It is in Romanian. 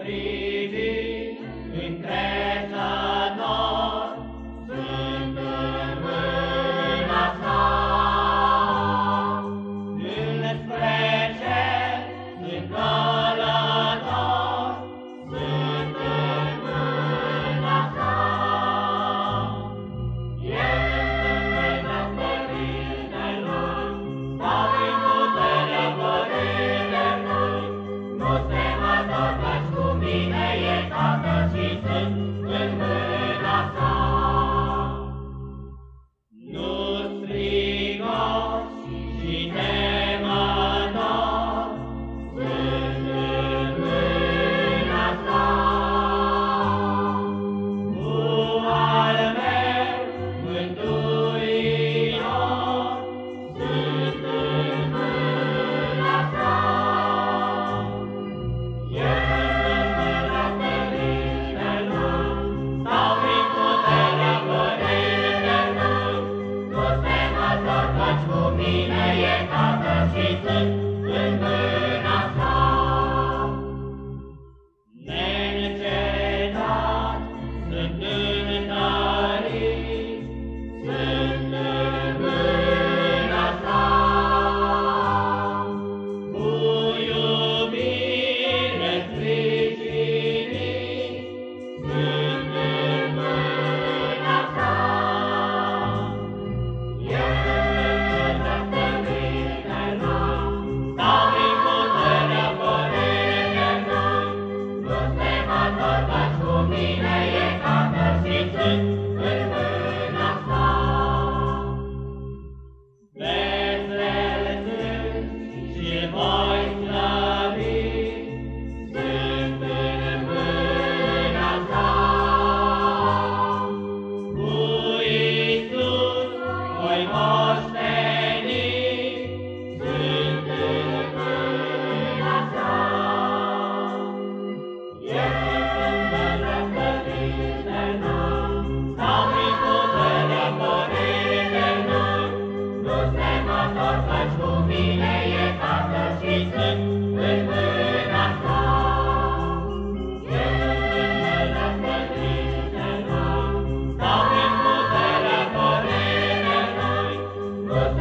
abrir. Tată, căci cu mine e Tată și Sfânt, în mâna Oh. Brother.